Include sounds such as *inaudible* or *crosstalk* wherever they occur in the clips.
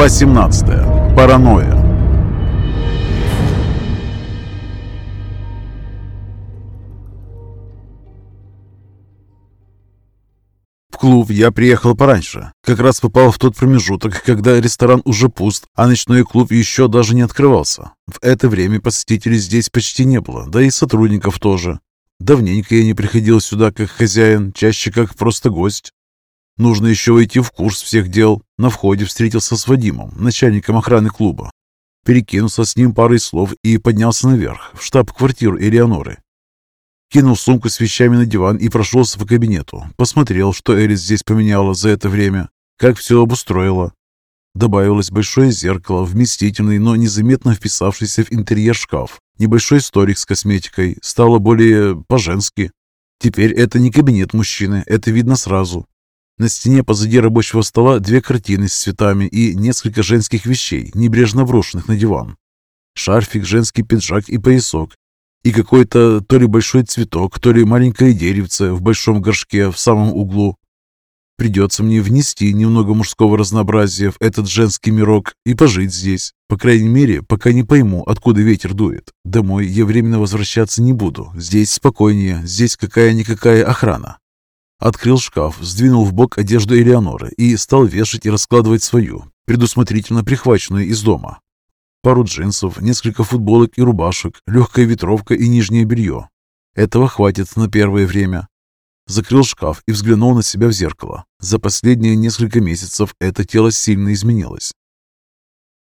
Глава 17. Паранойя. В клуб я приехал пораньше. Как раз попал в тот промежуток, когда ресторан уже пуст, а ночной клуб еще даже не открывался. В это время посетителей здесь почти не было, да и сотрудников тоже. Давненько я не приходил сюда как хозяин, чаще как просто гость. Нужно еще войти в курс всех дел. На входе встретился с Вадимом, начальником охраны клуба. Перекинулся с ним парой слов и поднялся наверх, в штаб-квартиру Элеоноры. Кинул сумку с вещами на диван и прошелся по кабинету. Посмотрел, что Элис здесь поменяла за это время, как все обустроила. Добавилось большое зеркало, вместительный, но незаметно вписавшийся в интерьер шкаф. Небольшой столик с косметикой. Стало более по-женски. Теперь это не кабинет мужчины, это видно сразу. На стене позади рабочего стола две картины с цветами и несколько женских вещей, небрежно брошенных на диван. Шарфик, женский пиджак и поясок, и какой-то то ли большой цветок, то ли маленькое деревце в большом горшке в самом углу. Придется мне внести немного мужского разнообразия в этот женский мирок и пожить здесь. По крайней мере, пока не пойму, откуда ветер дует. Домой я временно возвращаться не буду. Здесь спокойнее, здесь какая-никакая охрана. Открыл шкаф, сдвинул в бок одежду Элеоноры и стал вешать и раскладывать свою, предусмотрительно прихваченную из дома. Пару джинсов, несколько футболок и рубашек, легкая ветровка и нижнее белье. Этого хватит на первое время. Закрыл шкаф и взглянул на себя в зеркало. За последние несколько месяцев это тело сильно изменилось.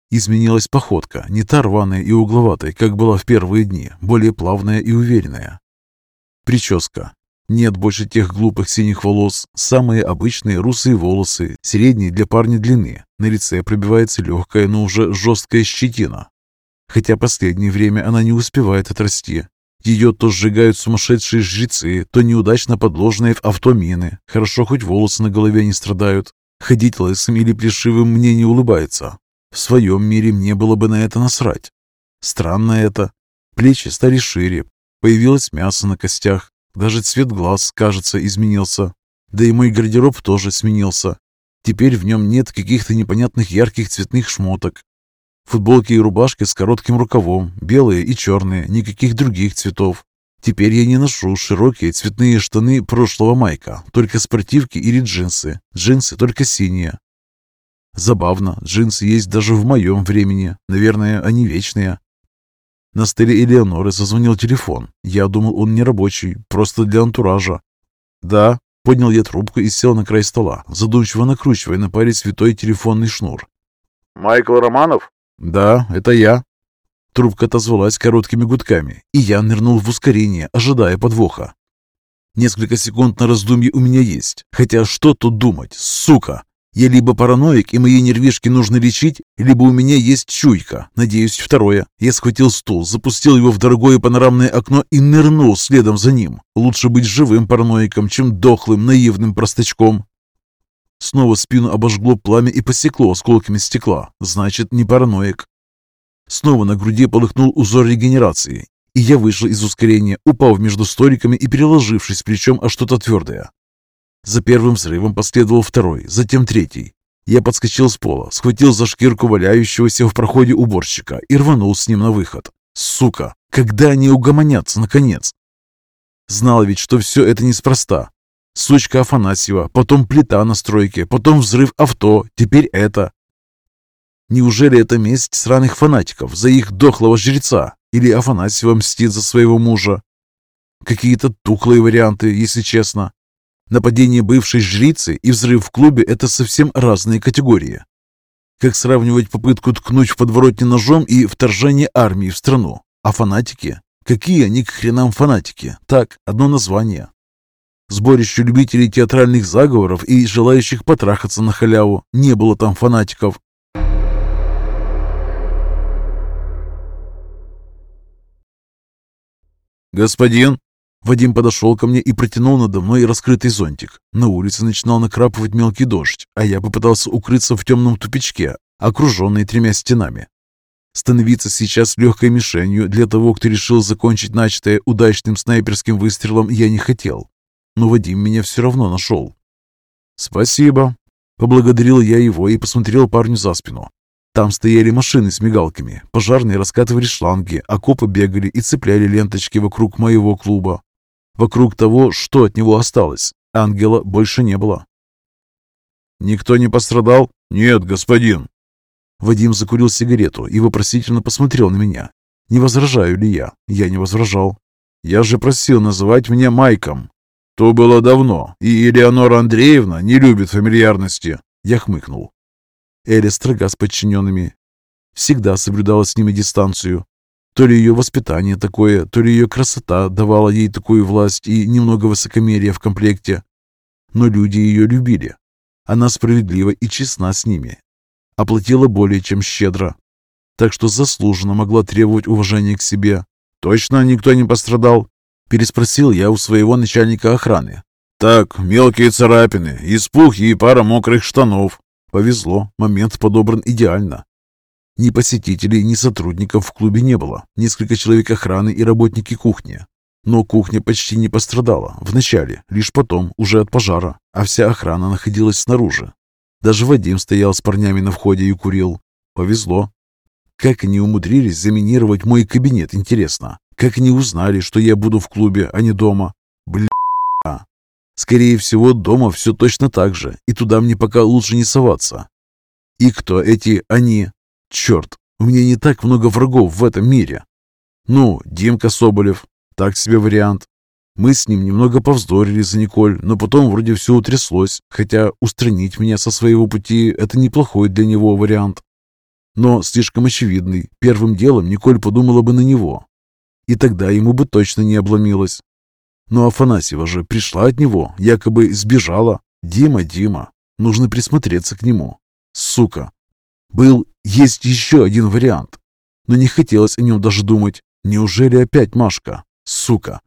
Изменилась походка, не та рваная и угловатая, как была в первые дни, более плавная и уверенная. Прическа. Нет больше тех глупых синих волос. Самые обычные русые волосы, средней для парня длины. На лице пробивается легкая, но уже жесткая щетина. Хотя последнее время она не успевает отрасти. Ее то сжигают сумасшедшие жрецы, то неудачно подложенные в авто мины. Хорошо, хоть волосы на голове не страдают. Ходить лысым или плешивым мне не улыбается. В своем мире мне было бы на это насрать. Странно это. Плечи стали шире, появилось мясо на костях, даже цвет глаз, кажется, изменился. Да и мой гардероб тоже сменился. Теперь в нем нет каких-то непонятных ярких цветных шмоток. Футболки и рубашки с коротким рукавом, белые и черные, никаких других цветов. Теперь я не ношу широкие цветные штаны прошлого майка, только спортивки или джинсы. Джинсы только синие. Забавно, джинсы есть даже в моем времени. Наверное, они вечные. На столе Элеоноры зазвонил телефон. Я думал, он не рабочий, просто для антуража. «Да», — поднял я трубку и сел на край стола, задумчиво накручивая на паре святой телефонный шнур. «Майкл Романов?» «Да, это я». Трубка отозвалась короткими гудками, и я нырнул в ускорение, ожидая подвоха. Несколько секунд на раздумье у меня есть. Хотя что тут думать, сука? Я либо параноик, и мои нервишки нужно лечить, либо у меня есть чуйка. Надеюсь, второе. Я схватил стул, запустил его в дорогое панорамное окно и нырнул следом за ним. Лучше быть живым параноиком, чем дохлым, наивным простачком. Снова спину обожгло пламя и посекло осколками стекла. Значит, не параноик. Снова на груди полыхнул узор регенерации, и я вышел из ускорения, упав между столиками и переложившись плечом о что-то твердое. За первым взрывом последовал второй, затем третий. Я подскочил с пола, схватил за шкирку валяющегося в проходе уборщика и рванул с ним на выход. Сука, когда они угомонятся, наконец? Знал ведь, что все это неспроста. Сучка Афанасьева, потом плита на стройке, потом взрыв авто, теперь это. Неужели это месть сраных фанатиков за их дохлого жреца? Или Афанасьева мстит за своего мужа? Какие-то тухлые варианты, если честно. Нападение бывшей жрицы и взрыв в клубе – это совсем разные категории. Как сравнивать попытку ткнуть в подворотне ножом и вторжение армии в страну? А фанатики? Какие они к хренам фанатики? Так, одно название. Сборище любителей театральных заговоров и желающих потрахаться на халяву. Не было там фанатиков. «Господин!» Вадим подошел ко мне и протянул надо мной раскрытый зонтик. На улице начинал накрапывать мелкий дождь, а я попытался укрыться в темном тупичке, окруженный тремя стенами. Становиться сейчас легкой мишенью для того, кто решил закончить начатое удачным снайперским выстрелом, я не хотел. Но Вадим меня все равно нашел. «Спасибо», — поблагодарил я его и посмотрел парню за спину. Там стояли машины с мигалками, пожарные раскатывали шланги, а копы бегали и цепляли ленточки вокруг моего клуба. Вокруг того, что от него осталось. Ангела больше не было. «Никто не пострадал?» «Нет, господин». Вадим закурил сигарету и вопросительно посмотрел на меня. Не возражаю ли я? Я не возражал. «Я же просил называть меня Майком». «То было давно, и Элеонора Андреевна не любит фамильярности». Я хмыкнул. Эля строга с подчиненными. Всегда соблюдала с ними дистанцию. То ли ее воспитание такое, то ли ее красота давала ей такую власть и немного высокомерия в комплекте. Но люди ее любили. Она справедлива и честна с ними. Оплатила более чем щедро. Так что заслуженно могла требовать уважения к себе. «Точно никто не пострадал?» Переспросил я у своего начальника охраны. «Так, мелкие царапины, испух и пара мокрых штанов». Повезло, момент подобран идеально. Ни посетителей, ни сотрудников в клубе не было. Несколько человек охраны и работники кухни. Но кухня почти не пострадала. Вначале, лишь потом, уже от пожара. А вся охрана находилась снаружи. Даже Вадим стоял с парнями на входе и курил. Повезло. Как они умудрились заминировать мой кабинет, интересно? Как они узнали, что я буду в клубе, а не дома? Бля. Скорее всего, дома все точно так же, и туда мне пока лучше не соваться. И кто эти «они»? Черт, у меня не так много врагов в этом мире. Ну, Димка Соболев, так себе вариант. Мы с ним немного повздорили за Николь, но потом вроде все утряслось, хотя устранить меня со своего пути – это неплохой для него вариант. Но слишком очевидный. Первым делом Николь подумала бы на него. И тогда ему бы точно не обломилось. Но Афанасьева же пришла от него, якобы сбежала. Дима, Дима, нужно присмотреться к нему. Сука. Был, есть еще один вариант. Но не хотелось о нем даже думать. Неужели опять Машка? Сука.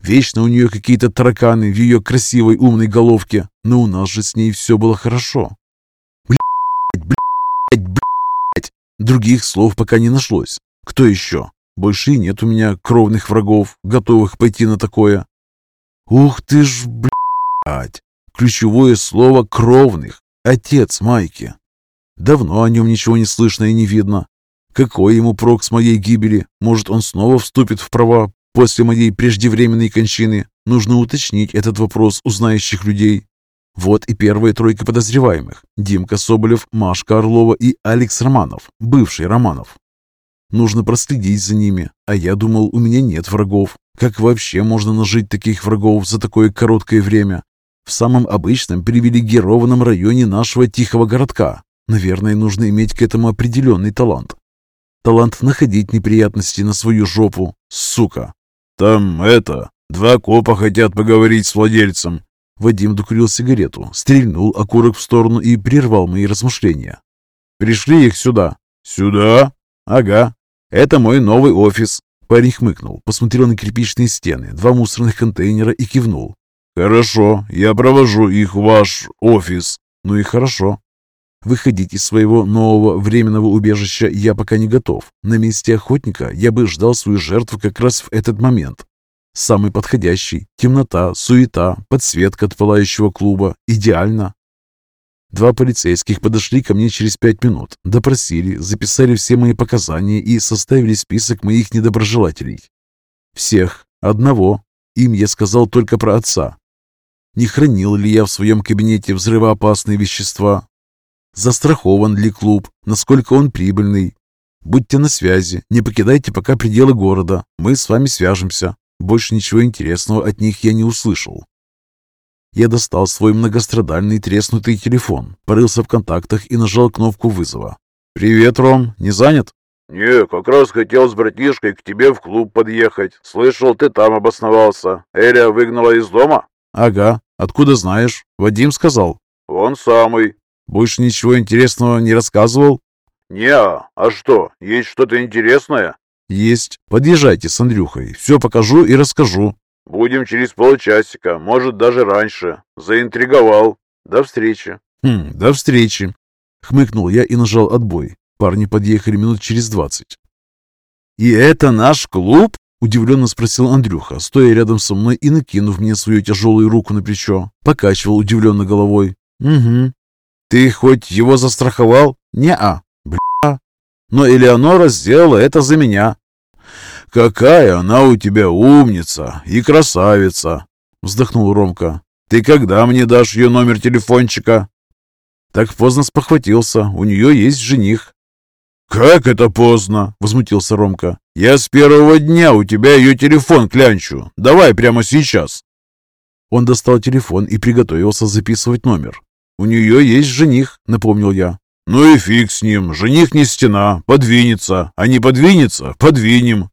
Вечно у нее какие-то тараканы в ее красивой умной головке, но у нас же с ней все было хорошо. Блять, блять, блять. Других слов пока не нашлось. Кто еще? Больше нет у меня кровных врагов, готовых пойти на такое. Ух ты ж, блядь! Ключевое слово «кровных». Отец Майки. Давно о нем ничего не слышно и не видно. Какой ему прок с моей гибели? Может, он снова вступит в права после моей преждевременной кончины? Нужно уточнить этот вопрос у знающих людей. Вот и первая тройка подозреваемых. Димка Соболев, Машка Орлова и Алекс Романов, бывший Романов. Нужно проследить за ними, а я думал, у меня нет врагов. Как вообще можно нажить таких врагов за такое короткое время? В самом обычном привилегированном районе нашего тихого городка. Наверное, нужно иметь к этому определенный талант. Талант находить неприятности на свою жопу. Сука. Там это... Два копа хотят поговорить с владельцем. Вадим докурил сигарету, стрельнул окурок в сторону и прервал мои размышления. «Пришли их сюда». «Сюда?» «Ага. Это мой новый офис. Парень хмыкнул, посмотрел на кирпичные стены, два мусорных контейнера и кивнул. «Хорошо, я провожу их в ваш офис». «Ну и хорошо». Выходить из своего нового временного убежища я пока не готов. На месте охотника я бы ждал свою жертву как раз в этот момент. Самый подходящий. Темнота, суета, подсветка от пылающего клуба. Идеально. Два полицейских подошли ко мне через пять минут, допросили, записали все мои показания и составили список моих недоброжелателей. Всех. Одного. Им я сказал только про отца. Не хранил ли я в своем кабинете взрывоопасные вещества? Застрахован ли клуб? Насколько он прибыльный? Будьте на связи, не покидайте пока пределы города. Мы с вами свяжемся. Больше ничего интересного от них я не услышал. Я достал свой многострадальный треснутый телефон, порылся в контактах и нажал кнопку вызова. «Привет, Ром, не занят?» «Не, как раз хотел с братишкой к тебе в клуб подъехать. Слышал, ты там обосновался. Эля выгнала из дома?» «Ага. Откуда знаешь? Вадим сказал?» «Он самый». «Больше ничего интересного не рассказывал?» «Не, а что, есть что-то интересное?» «Есть. Подъезжайте с Андрюхой. Все покажу и расскажу». Будем через полчасика, может, даже раньше. Заинтриговал. До встречи. Хм, до встречи. Хмыкнул я и нажал отбой. Парни подъехали минут через двадцать. «И это наш клуб?» – удивленно спросил Андрюха, стоя рядом со мной и накинув мне свою тяжелую руку на плечо. Покачивал удивленно головой. «Угу. Ты хоть его застраховал?» «Не-а». «Бля, Но Элеонора сделала это за меня». «Какая она у тебя умница и красавица!» — вздохнул Ромка. «Ты когда мне дашь ее номер телефончика?» Так поздно спохватился. У нее есть жених. «Как это поздно?» — возмутился Ромка. «Я с первого дня у тебя ее телефон клянчу. Давай прямо сейчас». Он достал телефон и приготовился записывать номер. «У нее есть жених», — напомнил я. «Ну и фиг с ним. Жених не стена. Подвинется. А не подвинется — подвинем.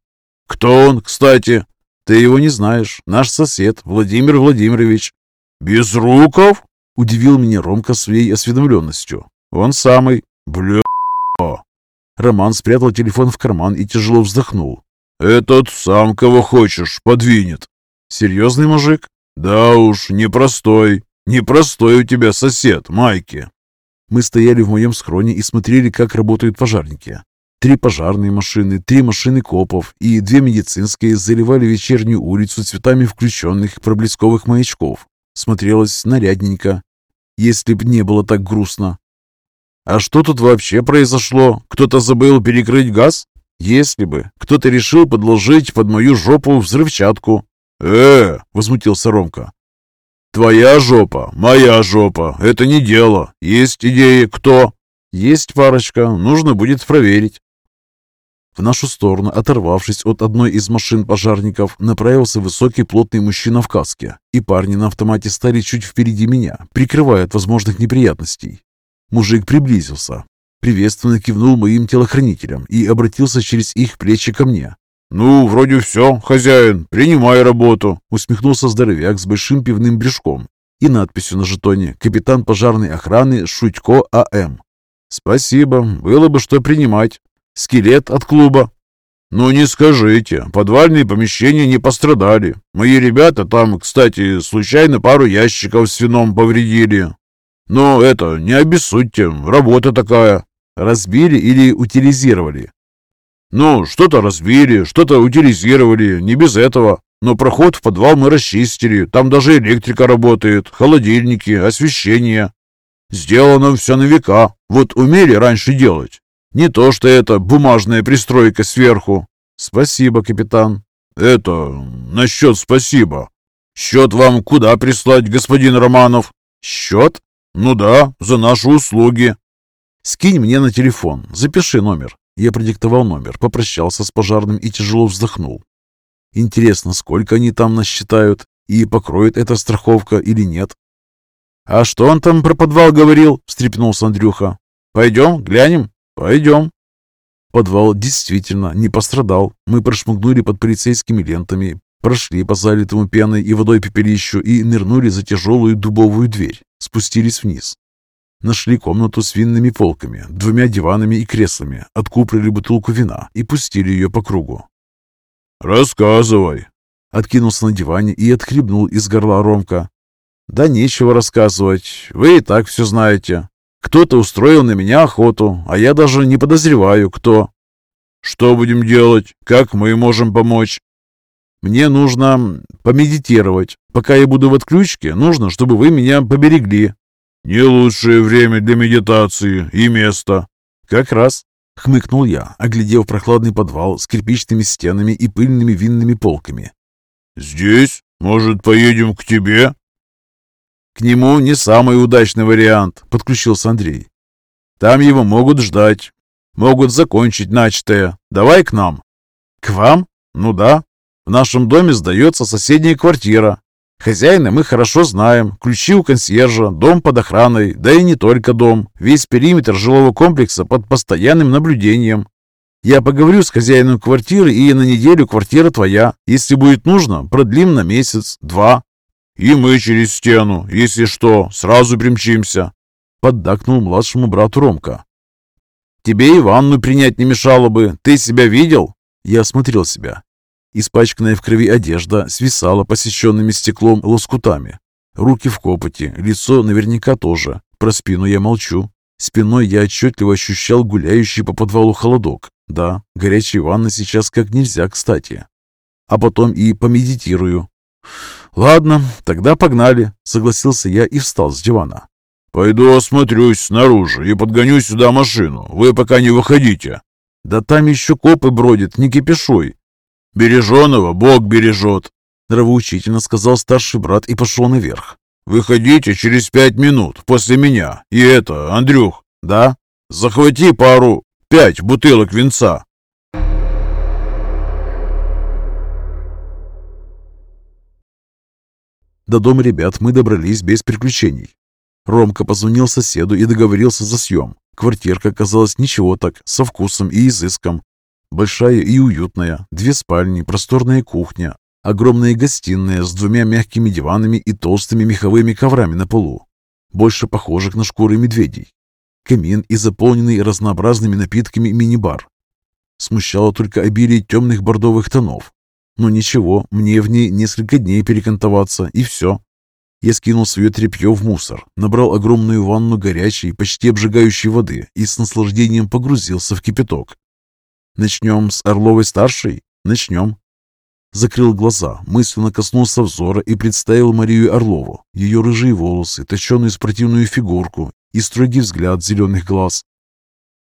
Кто он, кстати?» «Ты его не знаешь. Наш сосед, Владимир Владимирович». «Безруков?» — удивил меня Ромка своей осведомленностью. «Он самый». «Бля...» Роман спрятал телефон в карман и тяжело вздохнул. «Этот сам кого хочешь подвинет». «Серьезный мужик?» «Да уж, непростой. Непростой у тебя сосед, Майки». Мы стояли в моем схроне и смотрели, как работают пожарники. Три пожарные машины, три машины копов и две медицинские заливали вечернюю улицу цветами включенных проблесковых маячков. Смотрелось нарядненько, если б не было так грустно. А что тут вообще произошло? Кто-то забыл перекрыть газ? Если бы. Кто-то решил подложить под мою жопу взрывчатку. «Э!» — возмутился Ромка. «Твоя жопа, моя жопа. Это не дело. Есть идеи, кто?» «Есть парочка. Нужно будет проверить». В нашу сторону, оторвавшись от одной из машин пожарников, направился высокий плотный мужчина в каске, и парни на автомате стали чуть впереди меня, прикрывая от возможных неприятностей. Мужик приблизился, приветственно кивнул моим телохранителям и обратился через их плечи ко мне. «Ну, вроде все, хозяин, принимай работу», усмехнулся здоровяк с большим пивным брюшком и надписью на жетоне «Капитан пожарной охраны Шутько А.М.» «Спасибо, было бы что принимать. Скелет от клуба». «Ну не скажите, подвальные помещения не пострадали. Мои ребята там, кстати, случайно пару ящиков с вином повредили. Но это, не обессудьте, работа такая». «Разбили или утилизировали?» Ну, что-то разбили, что-то утилизировали, не без этого. Но проход в подвал мы расчистили, там даже электрика работает, холодильники, освещение. Сделано все на века, вот умели раньше делать. Не то, что это бумажная пристройка сверху. Спасибо, капитан. Это насчет спасибо. Счет вам куда прислать, господин Романов? Счет? Ну да, за наши услуги. Скинь мне на телефон, запиши номер. Я продиктовал номер, попрощался с пожарным и тяжело вздохнул. Интересно, сколько они там насчитают и покроет эта страховка или нет? «А что он там про подвал говорил?» — встрепенулся Андрюха. «Пойдем, глянем?» «Пойдем». Подвал действительно не пострадал. Мы прошмыгнули под полицейскими лентами, прошли по залитому пеной и водой пепелищу и нырнули за тяжелую дубовую дверь. Спустились вниз. Нашли комнату с винными полками, двумя диванами и креслами, откуприли бутылку вина и пустили ее по кругу. «Рассказывай!» Откинулся на диване и отхлебнул из горла Ромка. «Да нечего рассказывать, вы и так все знаете. Кто-то устроил на меня охоту, а я даже не подозреваю, кто». «Что будем делать? Как мы можем помочь?» «Мне нужно помедитировать. Пока я буду в отключке, нужно, чтобы вы меня поберегли. «Не лучшее время для медитации и место». «Как раз», — хмыкнул я, оглядев прохладный подвал с кирпичными стенами и пыльными винными полками. «Здесь? Может, поедем к тебе?» «К нему не самый удачный вариант», — подключился Андрей. «Там его могут ждать. Могут закончить начатое. Давай к нам». «К вам? Ну да. В нашем доме сдается соседняя квартира. Хозяина мы хорошо знаем, ключи у консьержа, дом под охраной, да и не только дом, весь периметр жилого комплекса под постоянным наблюдением. Я поговорю с хозяином квартиры, и на неделю квартира твоя. Если будет нужно, продлим на месяц, два. И мы через стену, если что, сразу примчимся. Поддакнул младшему брату Ромка. Тебе и ванну принять не мешало бы. Ты себя видел? Я осмотрел себя. Испачканная в крови одежда свисала посещенными стеклом лоскутами. Руки в копоти, лицо наверняка тоже. Про спину я молчу. Спиной я отчетливо ощущал гуляющий по подвалу холодок. Да, горячая ванна сейчас как нельзя кстати. А потом и помедитирую. «Ладно, тогда погнали», — согласился я и встал с дивана. «Пойду осмотрюсь снаружи и подгоню сюда машину. Вы пока не выходите». Да там еще копы бродят, не кипишуй. Береженого Бог бережет, нравоучительно сказал старший брат и пошел наверх. «Выходите через пять минут после меня. И это, Андрюх, да? Захвати пару, пять бутылок винца». До дома ребят мы добрались без приключений. Ромка позвонил соседу и договорился за съем. Квартирка оказалась ничего так, со вкусом и изыском. Большая и уютная, две спальни, просторная кухня, огромная гостиная с двумя мягкими диванами и толстыми меховыми коврами на полу, больше похожих на шкуры медведей. Камин и заполненный разнообразными напитками мини-бар. Смущало только обилие темных бордовых тонов. Но ничего, мне в ней несколько дней перекантоваться, и все. Я скинул свое тряпье в мусор, набрал огромную ванну горячей, почти обжигающей воды и с наслаждением погрузился в кипяток. Начнем с Орловой-старшей? Начнем. Закрыл глаза, мысленно коснулся взора и представил Марию Орлову, ее рыжие волосы, точеную спортивную фигурку и строгий взгляд зеленых глаз.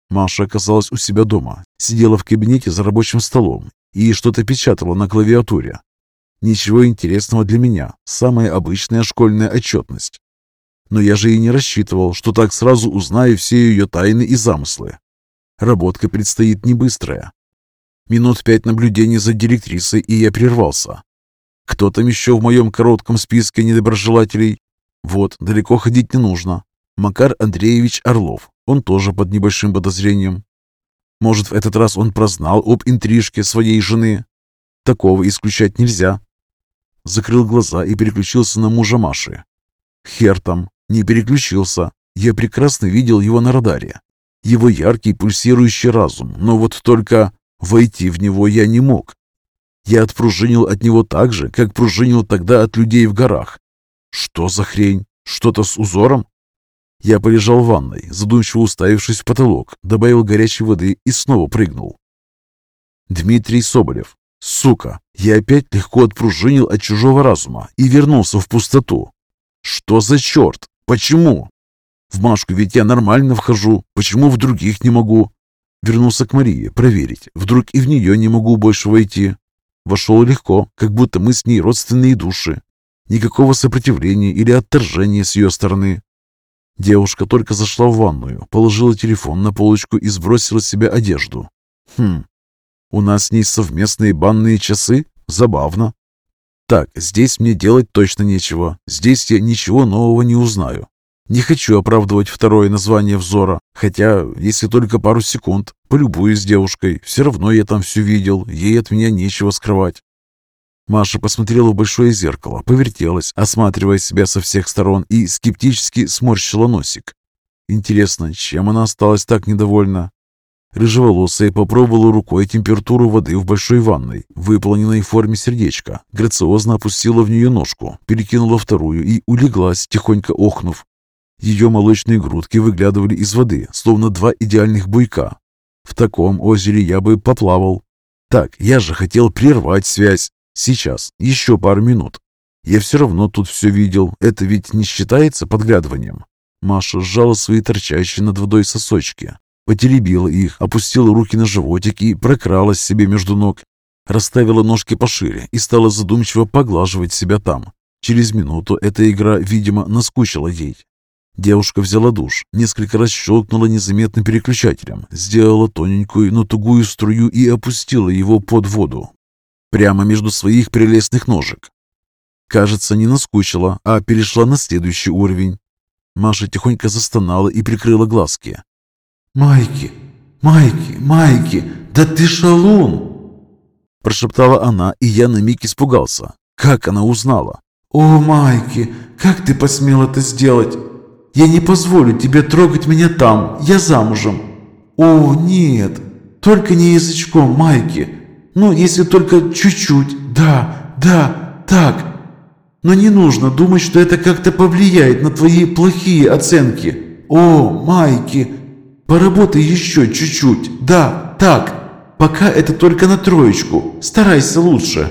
Маша оказалась у себя дома, сидела в кабинете за рабочим столом и что-то печатала на клавиатуре. Ничего интересного для меня, самая обычная школьная отчетность. Но я же и не рассчитывал, что так сразу узнаю все ее тайны и замыслы. Работка предстоит не быстрая. Минут пять наблюдений за директрисой, и я прервался. Кто там еще в моем коротком списке недоброжелателей? Вот, далеко ходить не нужно. Макар Андреевич Орлов. Он тоже под небольшим подозрением. Может, в этот раз он прознал об интрижке своей жены? Такого исключать нельзя. Закрыл глаза и переключился на мужа Маши. Хер там, не переключился. Я прекрасно видел его на радаре. Его яркий пульсирующий разум, но вот только войти в него я не мог. Я отпружинил от него так же, как пружинил тогда от людей в горах. Что за хрень? Что-то с узором? Я полежал в ванной, задумчиво уставившись в потолок, добавил горячей воды и снова прыгнул. Дмитрий Соболев, Сука, я опять легко отпружинил от чужого разума и вернулся в пустоту. Что за черт? Почему? В Машку ведь я нормально вхожу, почему в других не могу? Вернулся к Марии проверить, вдруг и в нее не могу больше войти. Вошел легко, как будто мы с ней родственные души. Никакого сопротивления или отторжения с ее стороны. Девушка только зашла в ванную, положила телефон на полочку и сбросила с себя одежду. Хм, у нас с ней совместные банные часы? Забавно. Так, здесь мне делать точно нечего. Здесь я ничего нового не узнаю. Не хочу оправдывать второе название взора, хотя, если только пару секунд, полюбуюсь девушкой, все равно я там все видел, ей от меня нечего скрывать. Маша посмотрела в большое зеркало, повертелась, осматривая себя со всех сторон и скептически сморщила носик. Интересно, чем она осталась так недовольна? Рыжеволосая попробовала рукой температуру воды в большой ванной, выполненной в форме сердечка, грациозно опустила в нее ножку, перекинула вторую и улеглась, тихонько охнув. Ее молочные грудки выглядывали из воды, словно два идеальных буйка. В таком озере я бы поплавал. Так, я же хотел прервать связь. Сейчас, еще пару минут. Я все равно тут все видел. Это ведь не считается подглядыванием. Маша сжала свои торчащие над водой сосочки, Потеребила их, опустила руки на животик и прокралась себе между ног. Расставила ножки пошире и стала задумчиво поглаживать себя там. Через минуту эта игра, видимо, наскучила ей. Девушка взяла душ, несколько раз щелкнула незаметным переключателем, сделала тоненькую, но тугую струю и опустила его под воду, прямо между своих прелестных ножек. Кажется, не наскучила, а перешла на следующий уровень. Маша тихонько застонала и прикрыла глазки. «Майки, Майки, Майки, да ты шалун!» Прошептала она, и я на миг испугался. Как она узнала? «О, Майки, как ты посмел это сделать? Я не позволю тебе трогать меня там, я замужем!» «О, нет, только не язычком, Майки. Ну, если только чуть-чуть, да, да, так. Но не нужно думать, что это как-то повлияет на твои плохие оценки. О, Майки, Поработай еще чуть-чуть. Да, так. Пока это только на троечку. Старайся лучше.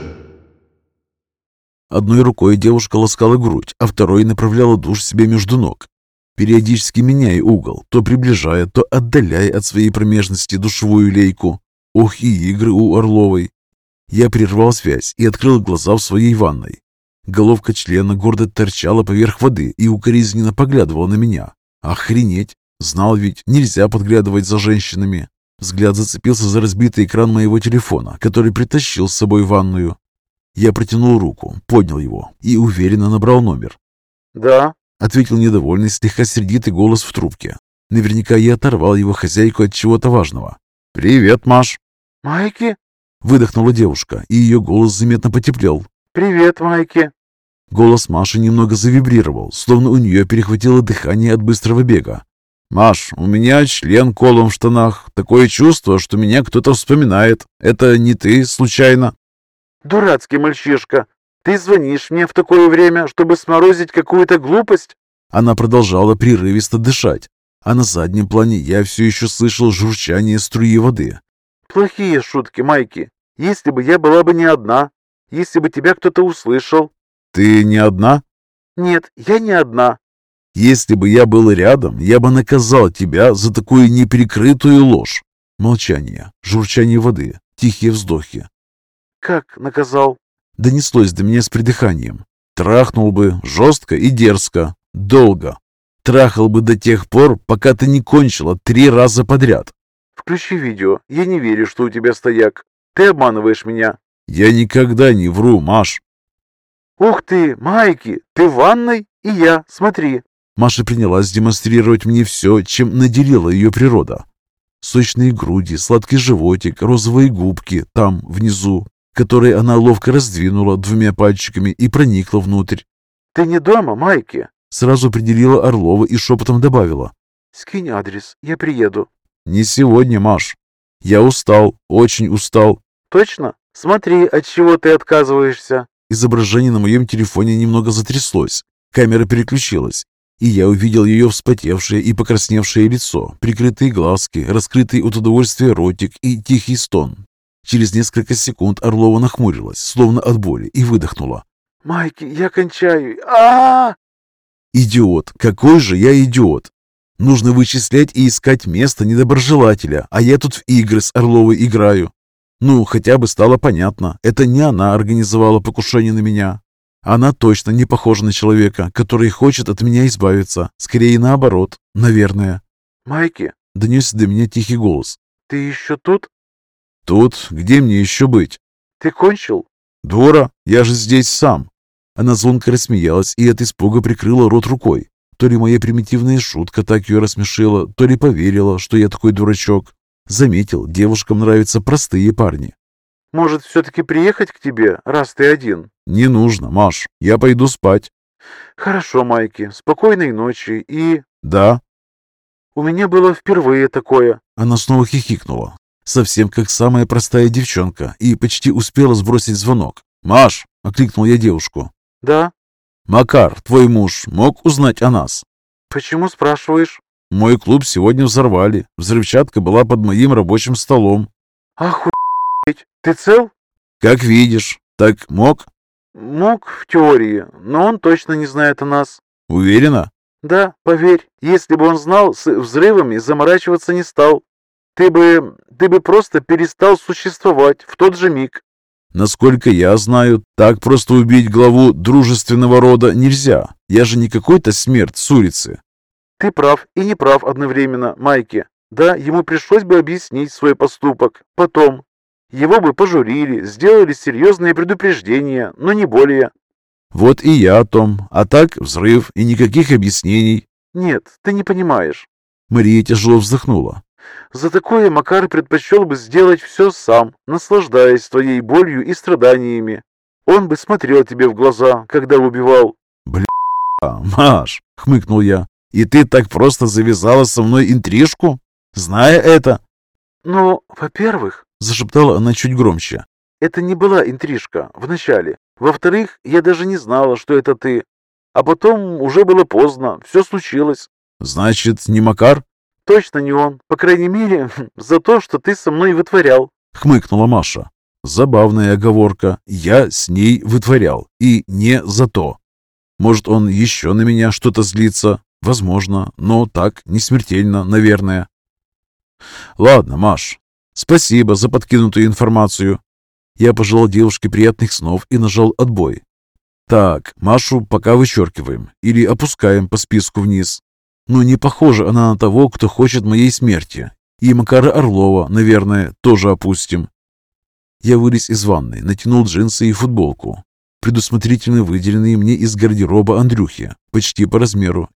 Одной рукой девушка ласкала грудь, а второй направляла душ себе между ног. Периодически меняя угол, то приближая, то отдаляя от своей промежности душевую лейку. Ох и игры у Орловой. Я прервал связь и открыл глаза в своей ванной. Головка члена гордо торчала поверх воды и укоризненно поглядывала на меня. Охренеть! Знал ведь, нельзя подглядывать за женщинами. Взгляд зацепился за разбитый экран моего телефона, который притащил с собой ванную. Я протянул руку, поднял его и уверенно набрал номер. «Да», — ответил недовольный, слегка сердитый голос в трубке. Наверняка я оторвал его хозяйку от чего-то важного. «Привет, Маш!» «Майки?» — выдохнула девушка, и ее голос заметно потеплел. «Привет, Майки!» Голос Маши немного завибрировал, словно у нее перехватило дыхание от быстрого бега. «Маш, у меня член колом в штанах. Такое чувство, что меня кто-то вспоминает. Это не ты, случайно?» «Дурацкий мальчишка! Ты звонишь мне в такое время, чтобы сморозить какую-то глупость?» Она продолжала прерывисто дышать, а на заднем плане я все еще слышал журчание струи воды. «Плохие шутки, Майки. Если бы я была бы не одна, если бы тебя кто-то услышал». «Ты не одна?» «Нет, я не одна. Если бы я был рядом, я бы наказал тебя за такую неприкрытую ложь. Молчание, журчание воды, тихие вздохи. Как наказал? Донеслось до меня с придыханием. Трахнул бы жестко и дерзко, долго. Трахал бы до тех пор, пока ты не кончила три раза подряд. Включи видео. Я не верю, что у тебя стояк. Ты обманываешь меня. Я никогда не вру, Маш. Ух ты, Майки, ты в ванной? И я, смотри. Маша принялась демонстрировать мне все, чем наделила ее природа. Сочные груди, сладкий животик, розовые губки там, внизу, которые она ловко раздвинула двумя пальчиками и проникла внутрь. «Ты не дома, Майки?» Сразу определила Орлова и шепотом добавила. «Скинь адрес, я приеду». «Не сегодня, Маш. Я устал, очень устал». «Точно? Смотри, от чего ты отказываешься». Изображение на моем телефоне немного затряслось. Камера переключилась, и я увидел ее вспотевшее и покрасневшее лицо, прикрытые глазки, раскрытый от удовольствия ротик и тихий стон. Через несколько секунд Орлова нахмурилась, словно от боли, и выдохнула. «Майки, я кончаю! а, -а, -а «Идиот! Какой же я идиот! Нужно вычислять и искать место недоброжелателя, а я тут в игры с Орловой играю. Ну, хотя бы стало понятно, это не она организовала покушение на меня, она точно не похожа на человека, который хочет от меня избавиться. Скорее наоборот, наверное. «Майки!» — донесся до меня тихий голос. «Ты еще тут?» «Тут? Где мне еще быть?» «Ты кончил?» «Дура! Я же здесь сам!» Она звонко рассмеялась и от испуга прикрыла рот рукой. То ли моя примитивная шутка так ее рассмешила, то ли поверила, что я такой дурачок. Заметил, девушкам нравятся простые парни. «Может, все-таки приехать к тебе, раз ты один?» «Не нужно, Маш. Я пойду спать». «Хорошо, Майки. Спокойной ночи и...» «Да». «У меня было впервые такое». Она снова хихикнула. Совсем как самая простая девчонка и почти успела сбросить звонок. «Маш!» — окликнул я девушку. «Да?» «Макар, твой муж, мог узнать о нас?» «Почему спрашиваешь?» «Мой клуб сегодня взорвали. Взрывчатка была под моим рабочим столом». «Охуеть! Ты цел?» «Как видишь. Так мог?» Мог в теории, но он точно не знает о нас. Уверена? Да, поверь, если бы он знал, с взрывами заморачиваться не стал. Ты бы... ты бы просто перестал существовать в тот же миг. Насколько я знаю, так просто убить главу дружественного рода нельзя. Я же не какой-то смерть с улицы. Ты прав и не прав одновременно, Майки. Да, ему пришлось бы объяснить свой поступок. Потом, его бы пожурили, сделали серьезные предупреждения, но не более. Вот и я о том. А так взрыв и никаких объяснений. Нет, ты не понимаешь. Мария тяжело вздохнула. За такое Макар предпочел бы сделать все сам, наслаждаясь твоей болью и страданиями. Он бы смотрел тебе в глаза, когда убивал. Бля, Маш, хмыкнул я. И ты так просто завязала со мной интрижку, зная это? Ну, во-первых, Зашептала она чуть громче. «Это не была интрижка вначале. Во-вторых, я даже не знала, что это ты. А потом уже было поздно, все случилось». «Значит, не Макар?» «Точно не он. По крайней мере, *laughs* за то, что ты со мной вытворял», — хмыкнула Маша. Забавная оговорка. Я с ней вытворял. И не за то. Может, он еще на меня что-то злится? Возможно, но так, не смертельно, наверное. Ладно, Маш, спасибо за подкинутую информацию. Я пожелал девушке приятных снов и нажал отбой. Так, Машу пока вычеркиваем или опускаем по списку вниз. Но не похожа она на того, кто хочет моей смерти. И Макара Орлова, наверное, тоже опустим. Я вылез из ванной, натянул джинсы и футболку, предусмотрительно выделенные мне из гардероба Андрюхи, почти по размеру,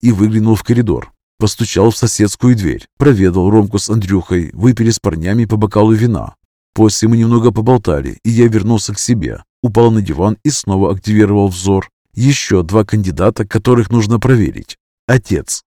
и выглянул в коридор. Постучал в соседскую дверь, проведал Ромку с Андрюхой, выпили с парнями по бокалу вина. После мы немного поболтали, и я вернулся к себе, упал на диван и снова активировал взор. Еще два кандидата, которых нужно проверить. Отец.